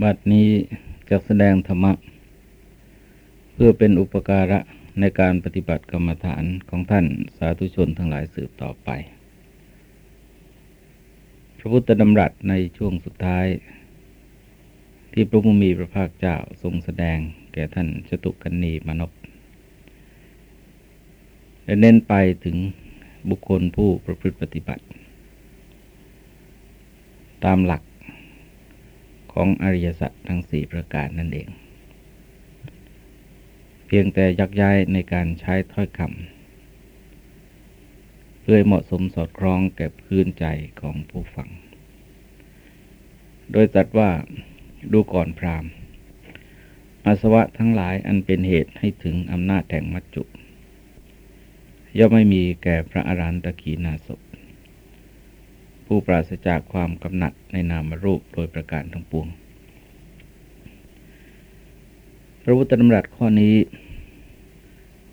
บัดนี้จะแสดงธรรมะ เพื่อเป็นอุปการะในการปฏิบัติกรรมฐานของท่านสาธุชนทั้งหลายสืบต่อไป พระพุทธดำรัสในช่วงสุดท้าย ที่พระมุมีพระภาคเจ้าทรงแสดงแก่ท่านชตุกันนีมานพและเน้นไปถึงบุคคลผู้ประพฤติปฏิบัติ ตามหลัก ของอริยสัจทั้งสี่ประการนั่นเอง เพียงแต่ยักย้ายในการใช้ถ้อยคำเพื่อเหมาะสมสอดคล้องแก่พื้นใจของผู้ฟัง โดยตัดว่าดูก่อนพรามอาสวะทั้งหลายอันเป็นเหตุให้ถึงอำนาจแห่งมัจจุย่อมไม่มีแก่พระอรันตขีนาศ ผู้ปราศจากความกำหนัดในนามรูปโดยประการทั้งปวง พระพุทธธรรมรัสข้อนี้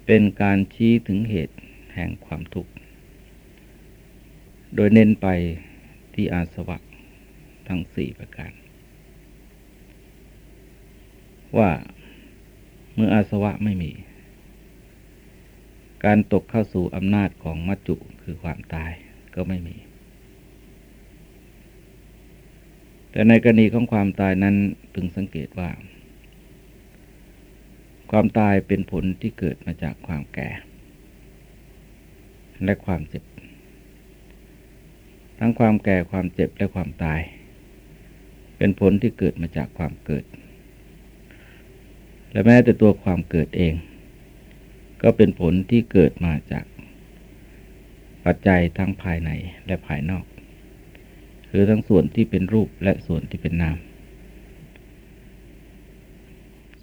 เป็นการชี้ถึงเหตุแห่งความทุกข์ โดยเน้นไปที่อาสวะทั้งสี่ประการ ว่าเมื่ออาสวะไม่มี การตกเข้าสู่อำนาจของมัจจุคือความตายก็ไม่มี แต่ในกรณีของความตายนั้นพึงสังเกตว่า ความตายเป็นผลที่เกิดมาจากความแก่ และความเจ็บ ทั้งความแก่ความเจ็บและความตาย เป็นผลที่เกิดมาจากความเกิด และแม้แต่ตัวความเกิดเอง ก็เป็นผลที่เกิดมาจากปัจจัยทั้งภายในและภายนอก คือทั้งส่วนที่เป็นรูปและส่วนที่เป็นนาม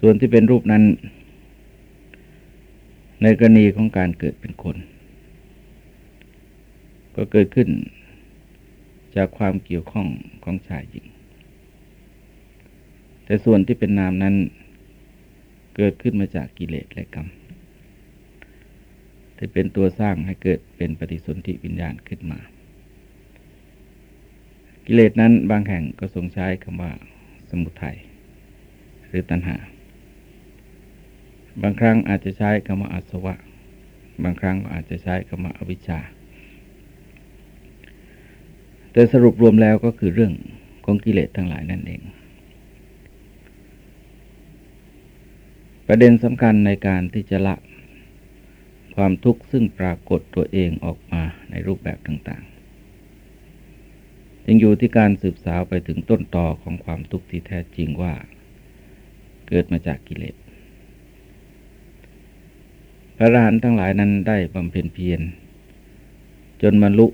ส่วนที่เป็นรูปนั้น ในกรณีของการเกิดเป็นคน ก็เกิดขึ้นจากความเกี่ยวข้องของชายหญิง แต่ส่วนที่เป็นนามนั้น เกิดขึ้นมาจากกิเลสและกรรมที่เป็นตัวสร้างให้เกิดเป็นปฏิสนธิวิญญาณขึ้นมา กิเลสนั้นบางแห่งก็ทรงใช้คำว่าสมุทัยหรือตัณหา บางครั้งอาจจะใช้คำว่าอาสวะ บางครั้งก็อาจจะใช้คำว่าอวิชชา แต่สรุปรวมแล้วก็คือเรื่องของกิเลสทั้งหลายนั่นเอง ประเด็นสำคัญในการที่จะละความทุกข์ซึ่งปรากฏตัวเองออกมาในรูปแบบต่าง ยังอยู่ที่การสืบสาวไปถึงต้นตอของความทุกข์ที่แท้จริงว่า เกิดมาจากกิเลส พระรหันทั้งหลายนั้นได้บำเพ็ญเพียรจนบรรลุ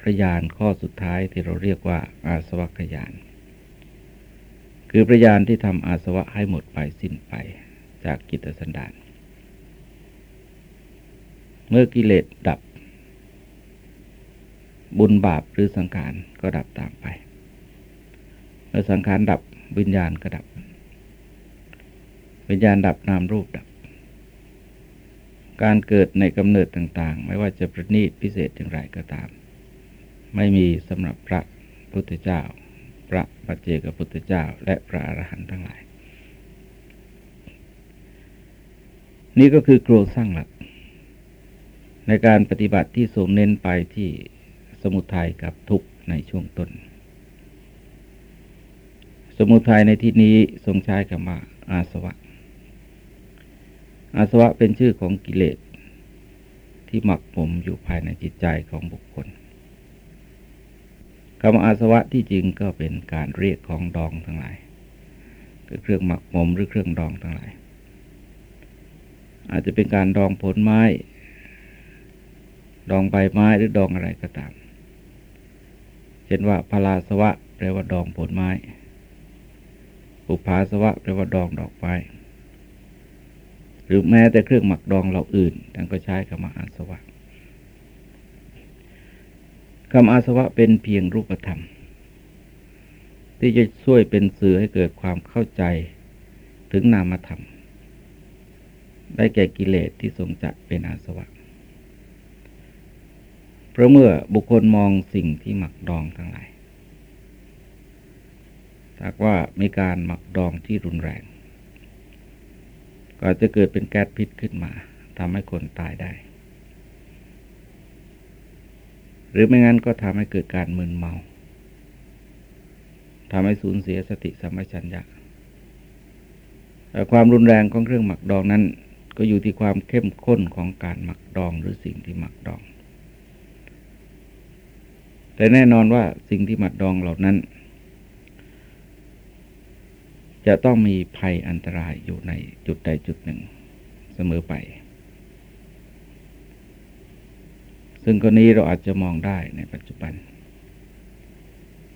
พระญาณข้อสุดท้ายที่เราเรียกว่าอาสวัคยาน คือพระญาณที่ทำอาสวะให้หมดไปสิ้นไปจากกิตสันดาน เมื่อกิเลสดับ บุญบาปหรือสังขารก็ดับตามไป เมื่อสังขารดับวิญญาณก็ดับ วิญญาณดับนามรูปดับ การเกิดในกำเนิดต่าง ๆ ไม่ว่าจะประณีตพิเศษอย่างไรก็ตาม ไม่มีสำหรับพระพุทธเจ้า พระปัจเจกพุทธเจ้า และพระอรหันต์ทั้งหลาย นี่ก็คือโครงสร้างหลัก ในการปฏิบัติที่ทรงเน้นไปที่ สมุทัยกับทุกข์ในช่วงต้น สมุทัยในที่นี้ทรงใช้คำว่าอาสวะ อาสวะเป็นชื่อของกิเลสที่หมักหมมอยู่ภายในจิตใจของบุคคลคำอาสวะที่จริงก็เป็นการเรียกของดองทั้งหลายคือเครื่องหมักหมมหรือเครื่องดองทั้งหลาย อาจจะเป็นการดองผลไม้ ดองใบไม้หรือดองอะไรก็ตาม ช่นว่าพลาสวะแปลว่าดองผลไม้ อุปาสวะแปลว่าดองดอกไม้ หรือแม้แต่เครื่องหมักดองเราอื่นท่านก็ใช้คำว่าอาสวะคำอาสวะเป็นเพียงรูปธรรม ที่จะช่วยเป็นสื่อให้เกิดความเข้าใจถึงนามธรรม ได้แก่กิเลสที่ทรงจัดเป็นอาสวะ ราะเมื่อบุคคลมองสิ่งที่หมักดองทั้งหลายหากว่ามีการหมักดองที่รุนแรง ก็จะเกิดเป็นแก๊สพิษขึ้นมาทำให้คนตายได้ หรือไม่งั้นก็ทำให้เกิดการมึนเมาทำให้สูญเสียสติสัมปชัญญะแต่ความรุนแรงของเครื่องหมักดองนั้น ก็อยู่ที่ความเข้มข้นของการหมักดองหรือสิ่งที่หมักดอง แต่แน่นอนว่าสิ่งที่หมักดองเหล่านั้น จะต้องมีภัยอันตรายอยู่ในจุดใดจุดหนึ่งเสมอไป ซึ่งกรณีเราอาจจะมองได้ในปัจจุบัน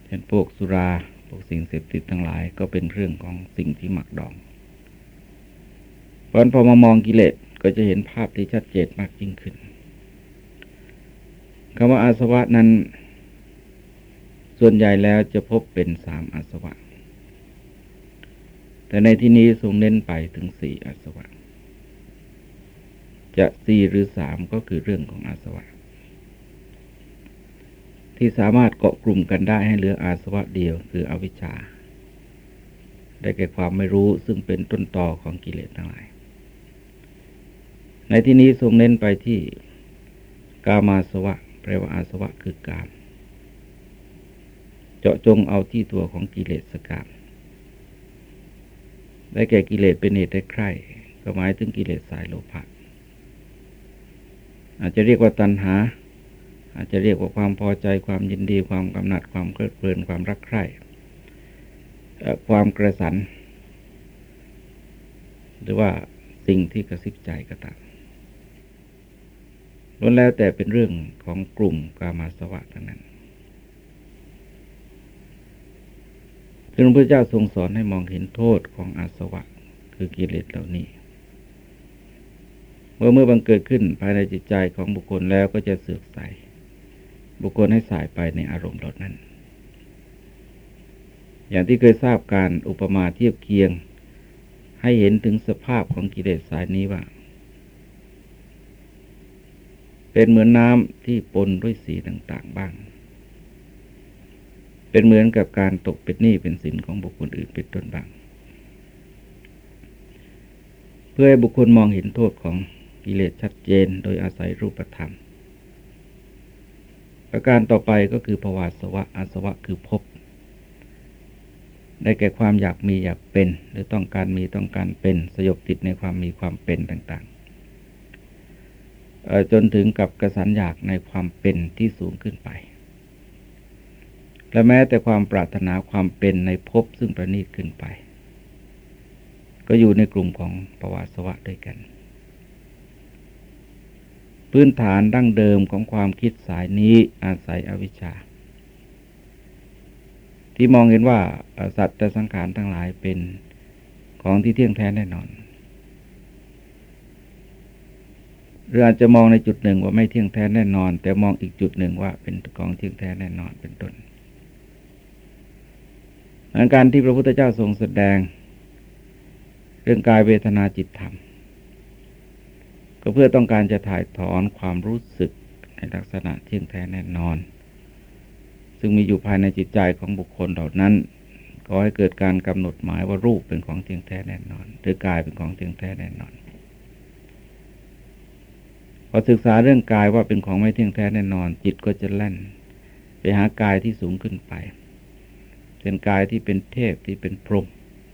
เช่นพวกสุราพวกสิ่งเสพติดทั้งหลายก็เป็นเรื่องของสิ่งที่หมักดอง เพราะพอมามองกิเลสก็จะเห็นภาพที่ชัดเจนมากยิ่งขึ้นคำว่าอาสวะนั้น ส่วนใหญ่แล้วจะพบเป็นสามอาสวะ แต่ในที่นี้ทรงเน้นไปถึงสี่อาสวะ จะสี่หรือสามก็คือเรื่องของอาสวะ ที่สามารถเกาะกลุ่มกันได้ให้เหลืออาสวะเดียวคืออวิชชา ได้แก่ความไม่รู้ซึ่งเป็นต้นตอของกิเลสทั้งหลาย ในที่นี้ทรงเน้นไปที่กามาสวะ แปลว่าอาสวะคือกาม เจาะจงเอาที่ตัวของกิเลสกามได้แก่กิเลสเป็นเหตุได้ใคร่ก็หมายถึงกิเลสสายโลภะอาจจะเรียกว่าตัณหา อาจจะเรียกว่าความพอใจความยินดีความกำหนัดความเพลิดเพลินความรักใคร่ความกระสัน หรือว่าสิ่งที่กระซิบใจก็ตามล้วนแล้วแต่เป็นเรื่องของกลุ่มกามาสวะทั้งนั้น พระพุทธเจ้าทรงสอนให้มองเห็นโทษของอาสวะ คือกิเลสเหล่านี้ เมื่อเมื่อบังเกิดขึ้นภายในจิตใจของบุคคลแล้วก็จะเสื่อมใส บุคคลให้สายไปในอารมณ์เหล่านั้น อย่างที่เคยทราบการอุปมาเทียบเคียง ให้เห็นถึงสภาพของกิเลสสายนี้ว่า เป็นเหมือนน้ำที่ปนด้วยสีต่าง ๆ บ้าง เป็นเหมือนกับการตกเป็นหนี้เป็นสินของบุคคลอื่นเป็นต้นบ้าง เพื่อให้บุคคลมองเห็นโทษของกิเลสชัดเจนโดยอาศัยรูปธรรม ประการต่อไปก็คือภาวะสวะอาสวะคือภพได้แก่ความอยากมีอยากเป็น หรือต้องการมีต้องการเป็นสยบติดในความมีความเป็นต่างๆ จนถึงกับกระสันอยากในความเป็นที่สูงขึ้นไป และแม้แต่ความปรารถนาความเป็นในภพซึ่งประณีตขึ้นไป ก็อยู่ในกลุ่มของภาวะสวะด้วยกัน พื้นฐานดั้งเดิมของความคิดสายนี้อาศัยอวิชชา ที่มองเห็นว่าสัตว์แต่สังขารทั้งหลายเป็นของที่เที่ยงแท้แน่นอนหรืออาจจะมองในจุดหนึ่งว่าไม่เที่ยงแท้แน่นอน แต่มองอีกจุดหนึ่งว่าเป็นของเที่ยงแท้แน่นอนเป็นต้น อาการที่พระพุทธเจ้าทรงแสดง เรื่องกายเวทนาจิตธรรม ก็เพื่อต้องการจะถ่ายถอนความรู้สึกในลักษณะเที่ยงแท้แน่นอน ซึ่งมีอยู่ภายในจิตใจของบุคคลเหล่านั้นก็ให้เกิดการกำหนดหมายว่ารูปเป็นของเที่ยงแท้แน่นอน หรือกายเป็นของเที่ยงแท้แน่นอนพอศึกษาเรื่องกายว่าเป็นของไม่เที่ยงแท้แน่นอน จิตก็จะแล่น ไปหากายที่สูงขึ้นไป เป็นกายที่เป็นเทพที่เป็นพรหม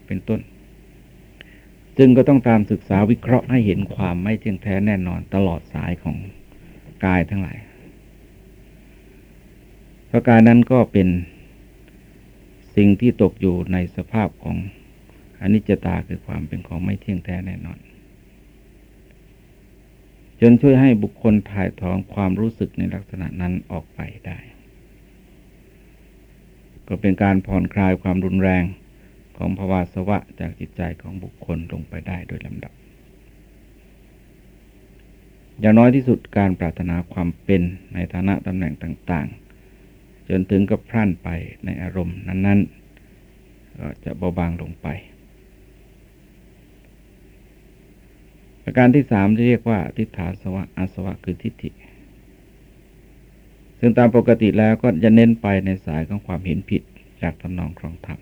เป็นต้นซึ่งก็ต้องตามศึกษาวิเคราะห์ให้เห็นความไม่เที่ยงแท้แน่นอนตลอดสายของกายทั้งหลายเพราะกายนั้นก็เป็นสิ่งที่ตกอยู่ในสภาพของอนิจจตาคือความเป็นของไม่เที่ยงแท้แน่นอน จนช่วยให้บุคคลถ่ายถอนความรู้สึกในลักษณะนั้นออกไปได้ ก็เป็นการผ่อนคลายความรุนแรงของภาวะสวะจากจิตใจของบุคคลลงไปได้โดยลำดับ อย่างน้อยที่สุดการปรารถนาความเป็นในฐานะตำแหน่งต่าง ๆ จนถึงกับพรั่นไปในอารมณ์นั้นๆ ก็จะเบาบางลงไป ประการที่สามจะเรียกว่าทิฏฐาสวะอาสวะคือทิฏฐิ ซึ่งตามปกติแล้วก็จะเน้นไปในสายของความเห็นผิดจากตำนองครองธรรม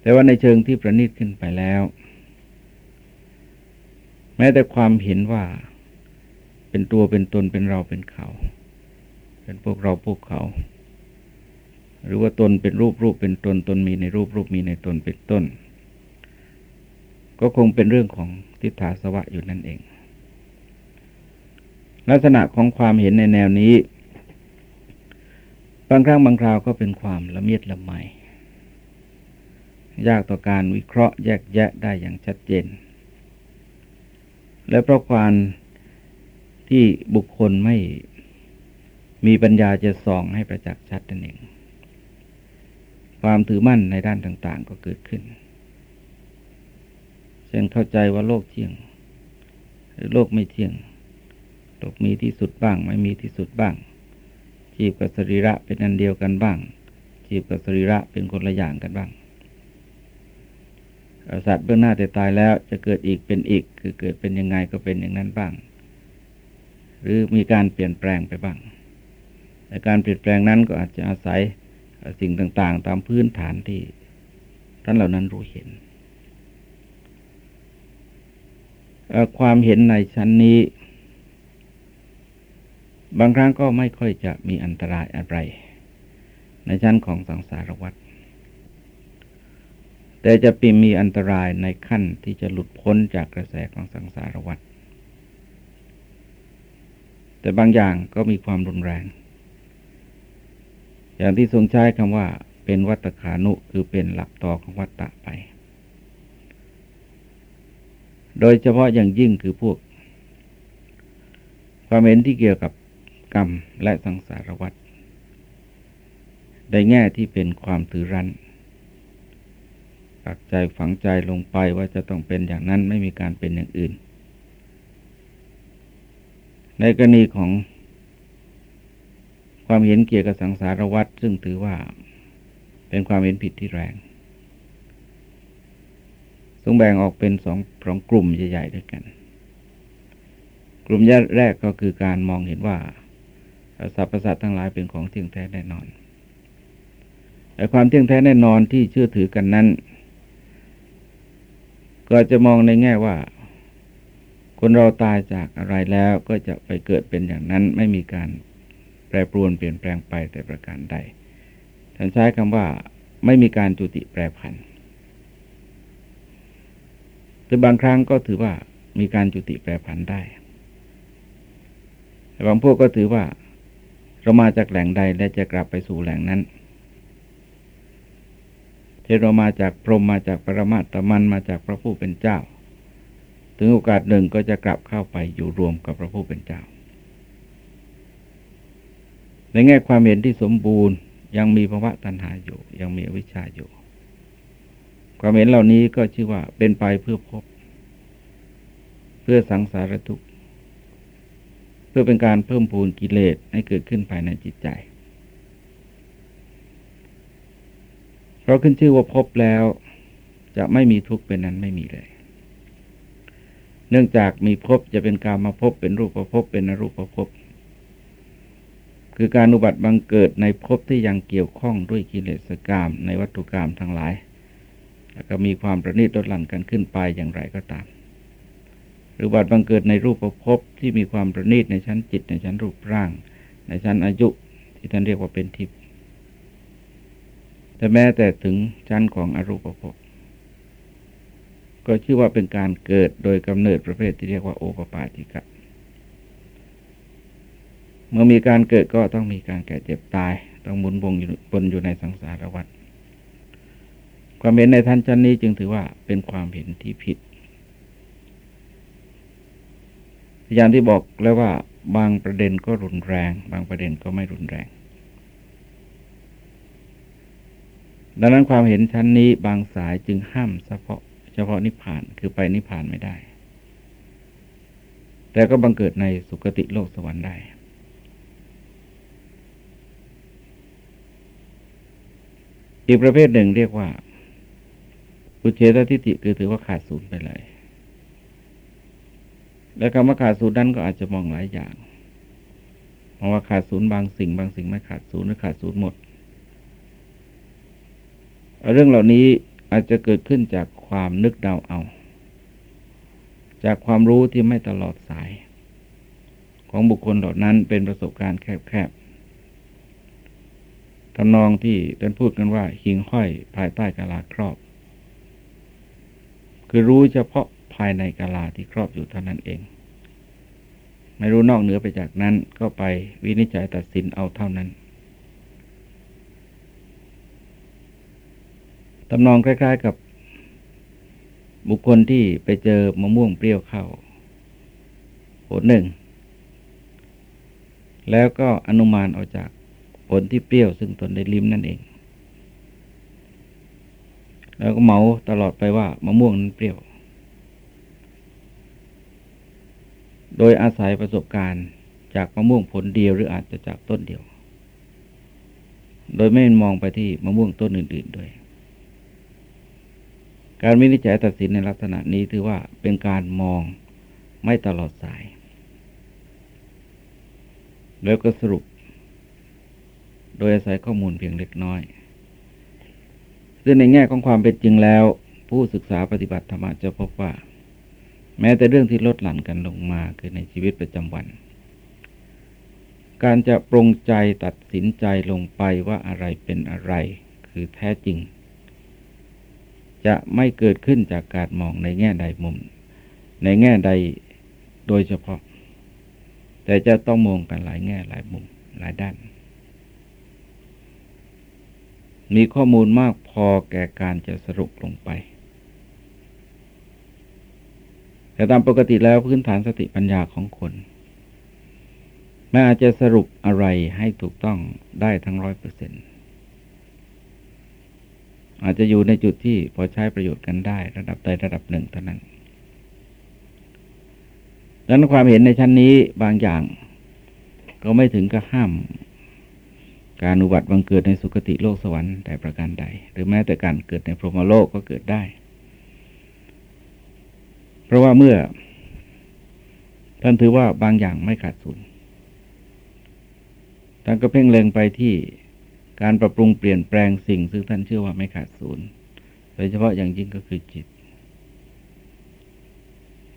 แต่ว่าในเชิงที่ประณีตขึ้นไปแล้ว แม้แต่ความเห็นว่าเป็นตัวเป็นตนเป็นเราเป็นเขา เป็นพวกเราพวกเขา หรือว่าตนเป็นรูปรูปเป็นตนตนมีในรูปรูปมีในตนเป็นต้น ก็คงเป็นเรื่องของทิฏฐาสวะอยู่นั่นเอง ลักษณะของความเห็นในแนวนี้ บางครั้งบางคราวก็เป็นความละเมียดละไมยากต่อการวิเคราะห์แยกแยะได้อย่างชัดเจน และเพราะความที่บุคคลไม่มีปัญญาจะส่องให้ประจักษ์ชัดนั่นเอง ความถือมั่นในด้านต่างๆก็เกิดขึ้น เช่นเข้าใจว่าโลกเที่ยง หรือโลกไม่เที่ยง โลกมีที่สุดบ้าง ไม่มีที่สุดบ้าง จีบกับสรีระเป็นอันเดียวกันบ้าง จีบกับสรีระเป็นคนละอย่างกันบ้างสัตว์เบื้องหน้าแต่ตายแล้วจะเกิดอีกเป็นอีก คือเกิดเป็นยังไงก็เป็นอย่างนั้นบ้าง หรือมีการเปลี่ยนแปลงไปบ้าง แต่การเปลี่ยนแปลงนั้นก็อาจจะอาศัยสิ่งต่างๆ ตามพื้นฐานที่ท่านเหล่านั้นรู้เห็น ความเห็นในชั้นนี้ บางครั้งก็ไม่ค่อยจะมีอันตรายอะไร ในชั้นของสังสารวัฏแต่จะปีมีอันตรายในขั้นที่จะหลุดพ้นจากกระแสของสังสารวัฏแต่บางอย่างก็มีความรุนแรง อย่างที่ทรงใช้คำว่า เป็นวัตขานุคือเป็นหลักต่อของวัตตะไป โดยเฉพาะอย่างยิ่งคือพวกความเห็นที่เกี่ยวกับ กรรมและสังสารวัฏในแง่ที่เป็นความถือรั้นปักใจฝังใจลงไปว่าจะต้องเป็นอย่างนั้นไม่มีการเป็นอย่างอื่น ในกรณีของความเห็นเกี่ยวกับสังสารวัฏซึ่งถือว่าเป็นความเห็นผิดที่แรงทรงแบ่งออกเป็นสองสองกลุ่มใหญ่ๆด้วยกัน กลุ่มแรกก็คือการมองเห็นว่า สรรพสัตว์ทั้งหลายเป็นของเที่ยงแท้แน่นอน แต่ความเที่ยงแท้แน่นอนที่เชื่อถือกันนั้น ก็จะมองในแง่ว่า คนเราตายจากอะไรแล้วก็จะไปเกิดเป็นอย่างนั้นไม่มีการแปรปรวนเปลี่ยนแปลงไปแต่ประการใดท่านใช้คำว่าไม่มีการจุติแปรผันหรือบางครั้งก็ถือว่ามีการจุติแปรผันได้แต่บางพวกก็ถือว่า เรามาจากแหล่งใดและจะกลับไปสู่แหล่งนั้นช่นเรามาจากพรหมมาจากปรมาตมันมาจากพระผู้เป็นเจ้า ถึงโอกาสหนึ่งก็จะกลับเข้าไปอยู่รวมกับพระผู้เป็นเจ้า ในแง่ความเห็นที่สมบูรณ์ ยังมีภาวะตัณหาอยู่ ยังมีวิชาอยู่ ความเห็นเหล่านี้ก็ชื่อว่าเป็นไปเพื่อพบ เพื่อสังสารทุกข์ พื่อเป็นการเพิ่มพูนกิเลสให้เกิดขึ้นภายในจิตใจ เพราะขึ้นชื่อว่าพบแล้วจะไม่มีทุกข์เป็นนั้นไม่มีเลย เนื่องจากมีพบจะเป็นการมาพบเป็นรูปประพบเป็นอรูปประพบ คือการอุบัติบังเกิดในภพที่ยังเกี่ยวข้องด้วยกิเลสกรรมในวัตถุกรรมทั้งหลาย แล้วก็มีความประณีตลดหลั่นกันขึ้นไปอย่างไรก็ตาม หรือบัติบังเกิดในรูปประพบที่มีความประณีตในชั้นจิตในชั้นรูปร่าง ในชั้นอายุที่ท่านเรียกว่าเป็นทิพย์แต่แม้แต่ถึงชั้นของอรูปภพก็ชื่อว่าเป็นการเกิดโดยกำเนิดประเภทที่เรียกว่าโอปปาติกะ เมื่อมีการเกิดก็ต้องมีการแก่เจ็บตาย ต้องหมุนวงอยู่บนอยู่ในสังสารวัฏความเห็นในท่านชั้นนี้จึงถือว่าเป็นความเห็นที่ผิด อย่างที่บอกแล้วว่าบางประเด็นก็รุนแรง บางประเด็นก็ไม่รุนแรง ดังนั้นความเห็นชั้นนี้บางสายจึงห้ามเฉพาะ เฉพาะนิพพานคือไปนิพพานไม่ได้ แต่ก็บังเกิดในสุคติโลกสวรรค์ได้อีกประเภทหนึ่งเรียกว่าอุเฉตทิฏฐิคือถือว่าขาดศูนย์ไปเลย และคำว่าขาดศูนย์นั้นก็อาจจะมองหลายอย่างมองว่าขาดศูนย์บางสิ่ง บางสิ่งไม่ขาดศูนย์หรือขาดศูนย์หมด เรื่องเหล่านี้อาจจะเกิดขึ้นจากความนึกเดาเอา จากความรู้ที่ไม่ตลอดสาย ของบุคคลเหล่านั้นเป็นประสบการณ์แคบๆทำนองที่เป็นพูดกันว่า หิงห้อยภายใต้กาลาครอบ คือรู้เฉพาะ ภายในกาลาที่ครอบอยู่เท่านั้นเอง ไม่รู้นอกเหนือไปจากนั้นก็ไปวินิจฉัยตัดสินเอาเท่านั้นตำนองคล้ายๆกับบุคคลที่ไปเจอมะม่วงเปรี้ยวเข้าผลหนึ่ง แล้วก็อนุมานออกจากผลที่เปรี้ยวซึ่งตนได้ลิ้มนั่นเอง แล้วก็เมาตลอดไปว่ามะม่วงนั้นเปรี้ยว โดยอาศัยประสบการณ์จากมะม่วงผลเดียวหรืออาจจะจากต้นเดียว โดยไม่มองไปที่มะม่วงต้นอื่น ๆ ด้วย การวินิจฉัยตัดสินในลักษณะนี้ถือว่าเป็นการมองไม่ตลอดสาย แล้วก็สรุป โดยอาศัยข้อมูลเพียงเล็กน้อย ซึ่งในแง่ของความเป็นจริงแล้ว ผู้ศึกษาปฏิบัติธรรมจะพบว่า แม้แต่เรื่องที่ลดหลั่นกันลงมาคือในชีวิตประจำวัน การจะปรงใจตัดสินใจลงไปว่าอะไรเป็นอะไร คือแท้จริง จะไม่เกิดขึ้นจากการมองในแง่ใดมุม ในแง่ใดโดยเฉพาะ แต่จะต้องมองกันหลายแง่หลายมุมหลายด้าน มีข้อมูลมากพอแก่การจะสรุปลงไป แต่ตามปกติแล้วพื้นฐานสติปัญญาของคนแม้อาจจะสรุปอะไรให้ถูกต้องได้ทั้งร้อยเปอร์เซ็นต์อาจจะอยู่ในจุดที่พอใช้ประโยชน์กันได้ ระดับใดระดับหนึ่งเท่านั้นดังนั้นความเห็นในชั้นนี้บางอย่าง ก็ไม่ถึงกับห้าม การอุบัติบังเกิดในสุคติโลกสวรรค์แต่ประการใด หรือแม้แต่การเกิดในพรหมโลกก็เกิดได้ เพราะว่าเมื่อ ท่านถือว่าบางอย่างไม่ขาดสูญท่านก็เพ่งเล็งไปที่การปรับปรุงเปลี่ยนแปลงสิ่ง ซึ่งท่านเชื่อว่าไม่ขาดศูนย์โดยเฉพาะอย่างยิ่งก็คือจิต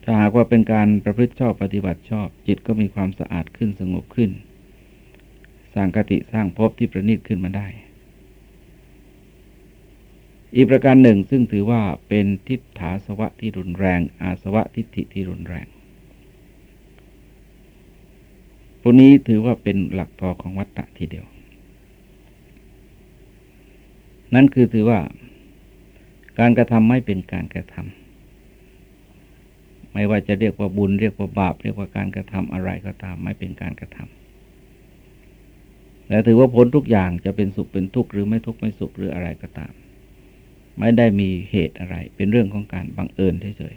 ถ้าหากว่าเป็นการประพฤติชอบปฏิบัติชอบ จิตก็มีความสะอาดขึ้นสงบขึ้น สร้างกติสร้างภพที่ประณีตขึ้นมาได้ อีกประการหนึ่งซึ่งถือว่าเป็นทิฏฐาสวะที่รุนแรง อาสวะทิฏฐิที่รุนแรงพวกนี้ถือว่าเป็นหลักต่อของวัตตะทีเดียว นั่นคือถือว่าการกระทำไม่เป็นการกระทำไม่ว่าจะเรียกว่าบุญเรียกว่าบาป เรียกว่าการกระทำอะไรก็ตามไม่เป็นการกระทำและถือว่าผลทุกอย่างจะเป็นสุขเป็นทุกข์หรือไม่ทุกข์ไม่สุขหรืออะไรก็ตาม ไม่ได้มีเหตุอะไร เป็นเรื่องของการบังเอิญเฉย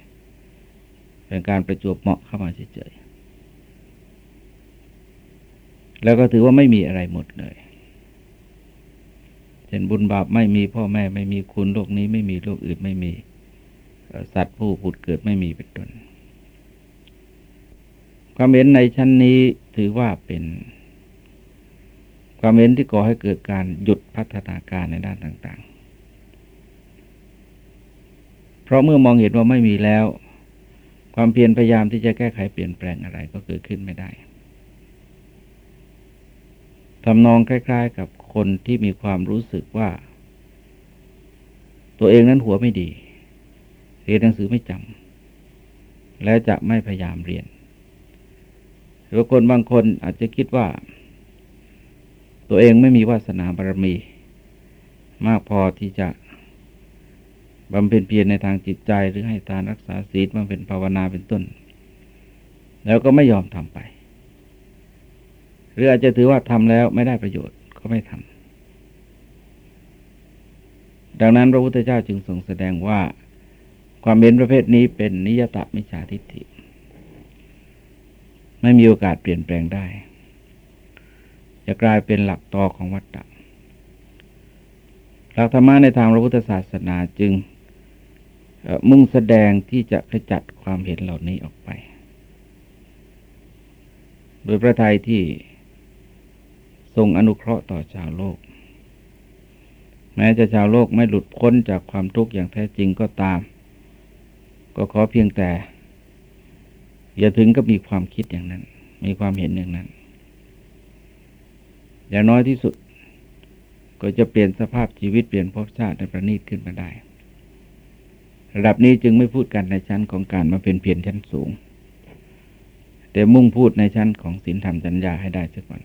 ๆเป็นการประจวบเหมาะเข้ามาเฉยๆแล้วก็ถือว่าไม่มีอะไรหมดเลยเช่นบุญบาปไม่มีพ่อแม่ไม่มีคุณโลกนี้ไม่มีโลกอื่นไม่มีสัตว์ผู้ผุดเกิดไม่มีเป็นต้นความเห็นในชั้นนี้ถือว่าเป็น ความเห็นที่ก่อให้เกิดการหยุดพัฒนาการในด้านต่าง ๆ เพราะเมื่อมองเห็นว่าไม่มีแล้ว ความเพียรพยายามที่จะแก้ไขเปลี่ยนแปลงอะไรก็เกิดขึ้นไม่ได้ทำนองคล้าย ๆ กับคนที่มีความรู้สึกว่า ตัวเองนั้นหัวไม่ดีเรียนหนังสือไม่จำและจะไม่พยายามเรียน หรือคนบางคนอาจจะคิดว่า ตัวเองไม่มีวาสนาบารมี มากพอที่จะ บำเพ็ญเพียรในทางจิตใจหรือให้ทานรักษาศีลบำเพ็ญภาวนาเป็นต้น แล้วก็ไม่ยอมทำไป หรืออาจจะถือว่าทำแล้วไม่ได้ประโยชน์ก็ไม่ทำดังนั้นพระพุทธเจ้าจึงทรงแสดงว่า ความเห็นประเภทนี้เป็นนิยตมิจฉาทิฏฐิ ไม่มีโอกาสเปลี่ยนแปลงได้ จะกลายเป็นหลักต่อของวัฏฏะหลักธรรมะในทางพระพุทธศาสนาจึง มุ่งแสดงที่จะขจัดความเห็นเหล่านี้ออกไป โดยพระทัยที่ทรงอนุเคราะห์ต่อชาวโลก แม้จะชาวโลกไม่หลุดพ้นจากความทุกข์อย่างแท้จริงก็ตาม ก็ขอเพียงแต่ อย่าถึงก็มีความคิดอย่างนั้น มีความเห็นอย่างนั้น อย่างน้อยที่สุดก็จะเปลี่ยนสภาพชีวิตเปลี่ยนภพชาติในประณีตขึ้นมาได้ ระดับนี้จึงไม่พูดกันในชั้นของการมาเป็นเพียรชั้นสูง แต่มุ่งพูดในชั้นของศีลธรรมจัญญาให้ได้เสียก่อน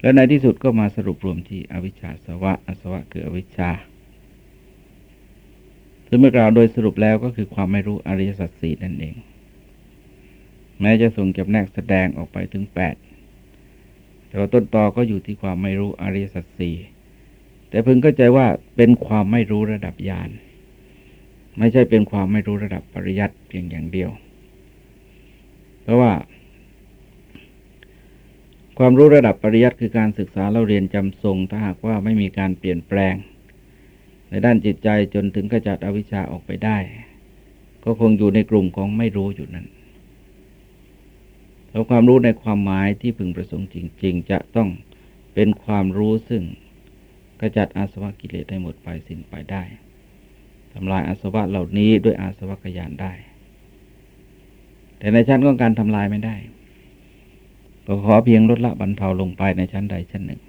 แล้วในที่สุดก็มาสรุปรวมที่อวิชชาสวะอสวะคืออวิชชาซึ่งเมื่อกล่าวโดยสรุปแล้วก็คือความไม่รู้อริยสัจสี่นั่นเอง แม้จะส่งจำแนกแสดงออกไปถึงแปดแต่ว่าต้นตอก็อยู่ที่ความไม่รู้อริยสัจสี่ แต่พึงเข้าใจว่าเป็นความไม่รู้ระดับญาณไม่ใช่เป็นความไม่รู้ระดับปริยัติเพียงอย่างเดียว เพราะว่า ความรู้ระดับปริยัติคือการศึกษาเราเรียนจำทรง ถ้าหากว่าไม่มีการเปลี่ยนแปลง ในด้านจิตใจจนถึงขจัดอวิชชาออกไปได้ ก็คงอยู่ในกลุ่มของไม่รู้อยู่นั้นแล้วความรู้ในความหมายที่พึงประสงค์จริง ๆ จะต้องเป็นความรู้ซึ่ง ขจัดอาสวะกิเลสให้หมดไปสิ้นไปได้ทำลายอาสวะเหล่านี้ด้วยอาสวะขยานได้ แต่ในชั้นของการทำลายไม่ได้ก็ขอเพียงลดละบรรเทาลงไปในชั้นใดชั้นหนึ่ง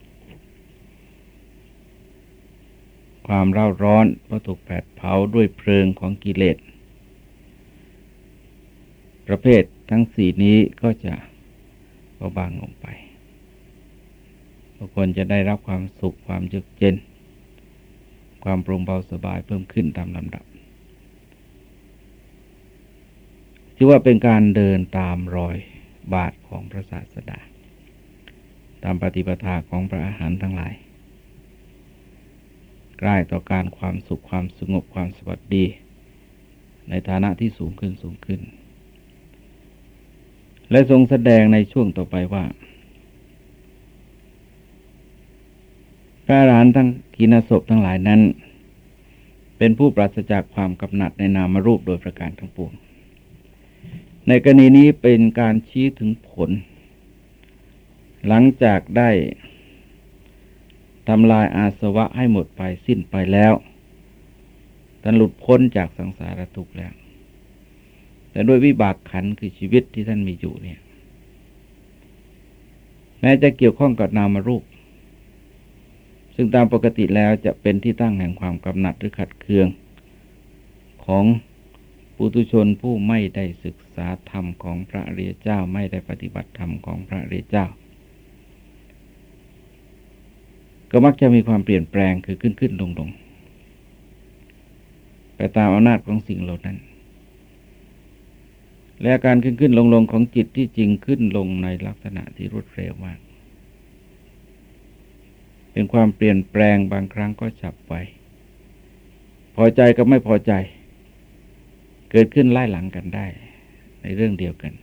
ความเร่าร้อนก็ถูกแผดเผาด้วยเพลิงของกิเลส ประเภททั้งสี่นี้ก็จะเบาบางลงไป กคนจะได้รับความสุขความเยือกเย็น ความโปร่งเบาสบายเพิ่มขึ้นตามลำดับชื่อว่าเป็นการเดินตามรอยบาทของพระศาสดา ตามปฏิปทาของพระอาหารทั้งหลายใกล้ต่อการความสุขความสงบความสวัสดี ในฐานะที่สูงขึ้นสูงขึ้น และทรงแสดงในช่วงต่อไปว่า ระอรหันต์ทั้งกินศพทั้งหลายนั้น เป็นผู้ปราศจากความกำหนัดในนามรูปโดยประการทั้งปวง ในกรณีนี้เป็นการชี้ถึงผล หลังจากได้ทำลายอาสวะให้หมดไปสิ้นไปแล้วท่านหลุดพ้นจากสังสารทุกข์แล้ว แต่ด้วยวิบากขันคือชีวิตที่ท่านมีอยู่เนี่ย แม้จะเกี่ยวข้องกับนามรูป ซึ่งตามปกติแล้วจะเป็นที่ตั้งแห่งความกำหนัดหรือขัดเคือง ของปุถุชนผู้ไม่ได้ศึกษาธรรมของพระเรียเจ้า ไม่ได้ปฏิบัติธรรมของพระเรียเจ้า ก็มักจะมีความเปลี่ยนแปลงคือขึ้นขึ้นลงลงไปตามอำนาจของสิ่งเหล่านั้น และการขึ้นขึ้นลงลงของจิตที่จริงขึ้นลงในลักษณะที่รวดเร็วมาก เป็นความเปลี่ยนแปลงบางครั้งก็ฉับไปพอใจก็ไม่พอใจ เกิดขึ้นไล่หลังกันได้ ในเรื่องเดียวกัน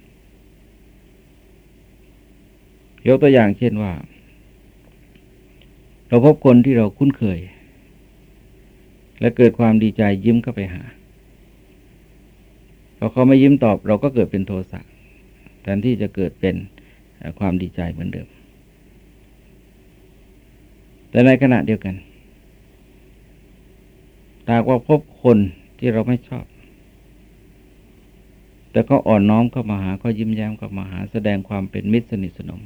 ยกตัวอย่างเช่นว่า เราพบคนที่เราคุ้นเคย และเกิดความดีใจยิ้มเข้าไปหาพอเขาไม่ยิ้มตอบ เราก็เกิดเป็นโทสะแทนที่จะเกิดเป็นความดีใจเหมือนเดิม แต่ในขณะเดียวกันถ้าว่าพบคนที่เราไม่ชอบ แต่เขาอ่อนน้อมเข้ามาหาเขายิ้มแย้มเข้ามาหาแสดงความเป็นมิตรสนิทสนม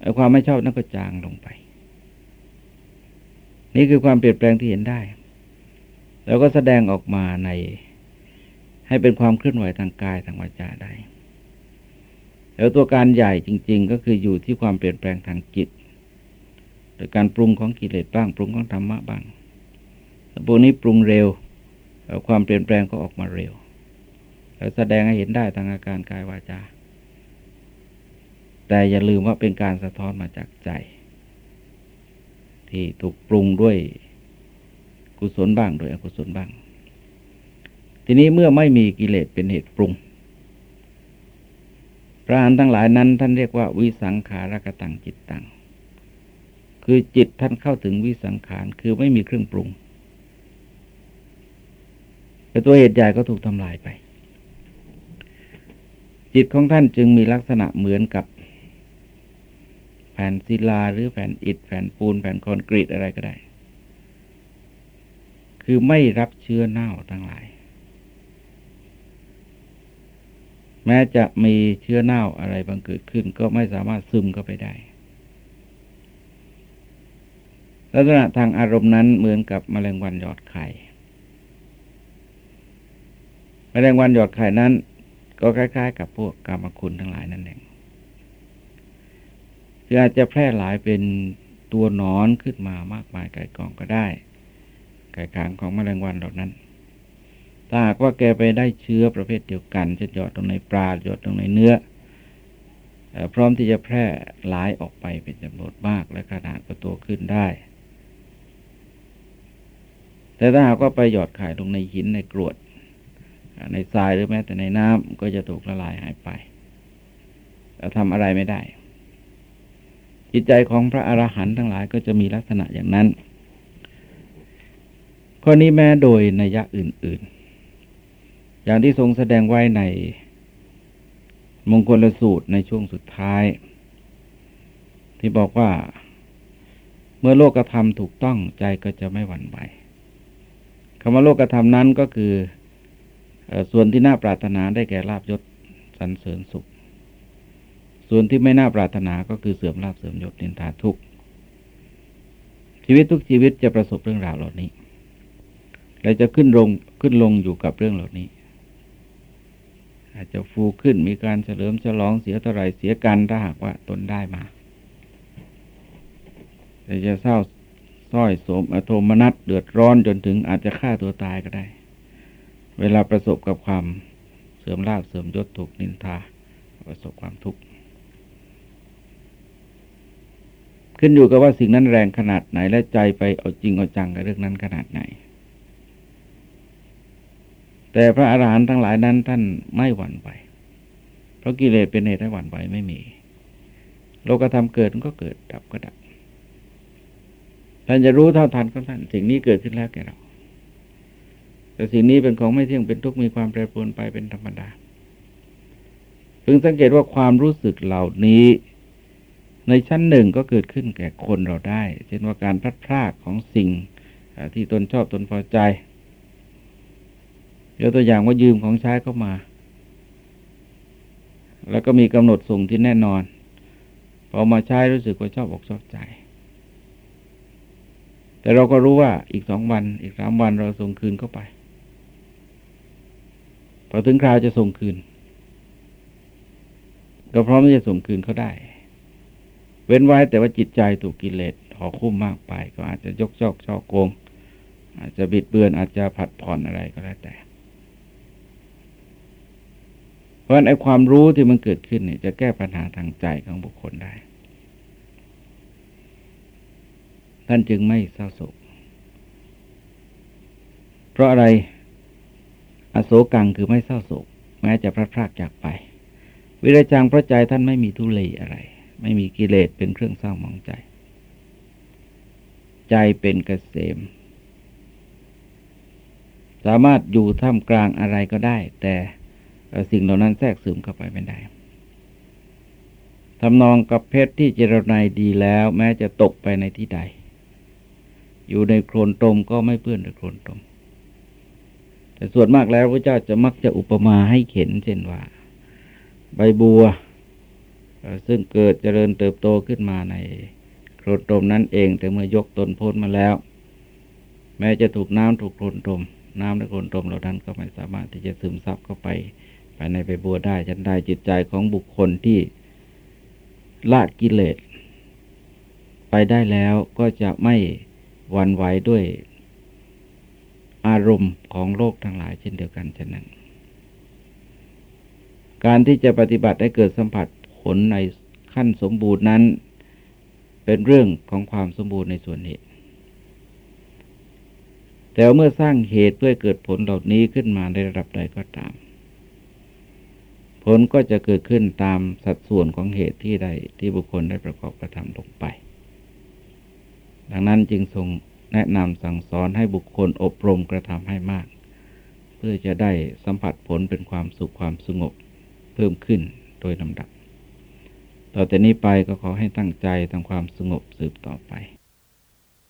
ไอ้ความไม่ชอบนั่นก็จางลงไป นี่คือความเปลี่ยนแปลงที่เห็นได้ แล้วก็แสดงออกมาใน ให้เป็นความเคลื่อนไหวทางกายทางวาจาได้ แล้วตัวการใหญ่จริง ๆ ก็คืออยู่ที่ความเปลี่ยนแปลงทางจิต โดยการปรุงของกิเลสบ้าง ปรุงของธรรมะบ้างพวกนี้ปรุงเร็วความเปลี่ยนแปลงก็ออกมาเร็วแสดงให้เห็นได้ทางอาการกายวาจา แต่อย่าลืมว่าเป็นการสะท้อนมาจากใจ ที่ถูกปรุงด้วยกุศลบ้างโดยอกุศลบ้าง ทีนี้เมื่อไม่มีกิเลสเป็นเหตุปรุง พระอานทั้งหลายนั้นท่านเรียกว่าวิสังขารกตังจิตตัง คือจิตท่านเข้าถึงวิสังขาร คือไม่มีเครื่องปรุง แต่ตัวเหตุใหญ่ก็ถูกทำลายไป จิตของท่านจึงมีลักษณะเหมือนกับ แผ่นศิลาหรือแผ่นอิฐ แผ่นปูน แผ่นคอนกรีตอะไรก็ได้ คือไม่รับเชื้อเน่าทั้งหลาย แม้จะมีเชื้อเน่าอะไรบางเกิดขึ้น ก็ไม่สามารถซึมเข้าไปได้ ลักษณะทางอารมณ์นั้นเหมือนกับมแมลงวันหยอดไข่มแมลงวันหยอดไข่นั้น ก็คล้าย ๆ กับพวกกรรมคุณทั้งหลายนั่นเองคืออาจจะแพร่หลายเป็นตัวนอนขึ้นมามากมายไก่กองก็ได้ไก่ขางของมแมลงวันเหล่านั้นถ้าหากว่าแกไปได้เชื้อประเภทเดียวกันจะหยอดตรงในปลาหยอดตรงในเนื้อพร้อมที่จะแพร่หลายออกไปเป็นจำนวนมากและขนาดก็โตขึ้นได้ แต่ถ้าหากว่าไปหยอดไข่ลงในหินในกรวด ในทรายหรือแม้แต่ในน้ำก็จะถูกละลายหายไปเราทำอะไรไม่ได้ จิตใจของพระอรหันต์ทั้งหลายก็จะมีลักษณะอย่างนั้น ข้อนี้แม้โดยนัยะอื่น ๆ อย่างที่ทรงแสดงไว้ในมงคลสูตรในช่วงสุดท้าย ที่บอกว่าเมื่อโลกธรรมถูกต้องใจก็จะไม่หวั่นไหว คำว่าโลกธรรมนั้นก็คือส่วนที่น่าปรารถนาได้แก่ลาบยศสรรเสริญสุข ส่วนที่ไม่น่าปรารถนาก็คือเสื่อมลาบเสื่อมยศนินทาทุกข์ชีวิตทุกชีวิตจะประสบเรื่องราวเหล่านี้ และจะขึ้นลงขึ้นลงอยู่กับเรื่องเหล่านี้ อาจจะฟูขึ้นมีการเฉลิมฉลองเสียเท่าไรเสียกันถ้าหากว่าตนได้มาแต่จะเศร้า ส้อยสมอโทมนัสเดือดร้อนจนถึงอาจจะฆ่าตัวตายก็ได้ เวลาประสบกับความเสื่อมลาบเสื่อมยศถูกนินทา ประสบความทุกข์ขึ้นอยู่กับว่าสิ่งนั้นแรงขนาดไหนและใจไปเอาจริงเอาจังกับเรื่องนั้นขนาดไหน แต่พระอาหารหันต์ทั้งหลายนั้นท่านไม่หวั่นไหวเพราะกิเลสเป็นเหตุให้หวั่นไหวไม่มี โลกธรรมเกิดก็เกิดดับก็ดับ ท่านจะรู้เท่าทันของท่านสิ่งนี้เกิดขึ้นแล้วแก่เรา แต่สิ่งนี้เป็นของไม่เที่ยงเป็นทุกข์มีความแปรปรวนไปเป็นธรรมดาพึงสังเกตว่าความรู้สึกเหล่านี้ ในชั้นหนึ่งก็เกิดขึ้นแก่คนเราได้ เช่นว่าการพลัดพรากของสิ่งที่ตนชอบตนพอใจยกตัวอย่างว่ายืมของใช้เข้ามา แล้วก็มีกำหนดส่งที่แน่นอน พอมาใช้รู้สึกว่าชอบอกชอบใจ แต่เราก็รู้ว่าอีกสองวัน อีกสามวันเราส่งคืนเข้าไปพอถึงคราวจะส่งคืน ก็พร้อมที่จะส่งคืนเขาได้ เว้นไว้แต่ว่าจิตใจถูกกิเลสห่อคุ้มมากไป ก็อาจจะยกจอกช่อโกง อาจจะบิดเบือนอาจจะผัดผ่อนอะไรก็แล้วแต่ เพราะฉะนั้นไอ้ความรู้ที่มันเกิดขึ้นเนี่ยจะแก้ปัญหาทางใจของบุคคลได้ ท่านจึงไม่เศร้าโศก เพราะอะไร อโศกังคือไม่เศร้าโศก แม้จะพลาดพลาดจากไป วิริจังพระใจท่านไม่มีทุเลอะไร ไม่มีกิเลสเป็นเครื่องเศร้ามองใจ ใจเป็นเกษม สามารถอยู่ท่ามกลางอะไรก็ได้ แต่สิ่งเหล่านั้นแทรกซึมเข้าไปไม่ได้ทำนองกับเพชรที่เจรนายดีแล้ว แม้จะตกไปในที่ใด อยู่ในโคลนตมก็ไม่เปื้อนในโคลนตม แต่ส่วนมากแล้วพระเจ้าจะมักจะอุปมาให้เห็นเช่นว่า ใบบัว ซึ่งเกิดเจริญเติบโตขึ้นมาในโคลนตมนั่นเอง แต่เมื่อยกตนพ้นมาแล้ว แม้จะถูกน้ำถูกโคลนตม น้ำและโคลนตมเหล่านั้นก็ไม่สามารถที่จะซึมซับเข้าไปภายในใบบัวได้ฉันได้จิตใจของบุคคลที่ละกิเลสไปได้แล้วก็จะไม่ วันไหวด้วยอารมณ์ของโลกทั้งหลายเช่นเดียวกันฉะนั้น การที่จะปฏิบัติให้เกิดสัมผัสผลในขั้นสมบูรณ์นั้น เป็นเรื่องของความสมบูรณ์ในส่วนเหตุ แต่เมื่อสร้างเหตุเพื่อเกิดผลเหล่านี้ขึ้นมาในระดับใดก็ตาม ผลก็จะเกิดขึ้นตามสัดส่วนของเหตุที่ใดที่บุคคลได้ประกอบกระทำลงไป ดังนั้นจึงทรงแนะนำสั่งสอนให้บุคคลอบรมกระทำให้มาก เพื่อจะได้สัมผัสผลเป็นความสุขความสงบเพิ่มขึ้นโดยลำดับ ต่อแต่นี้ไปก็ขอให้ตั้งใจทำความสงบสืบต่อไป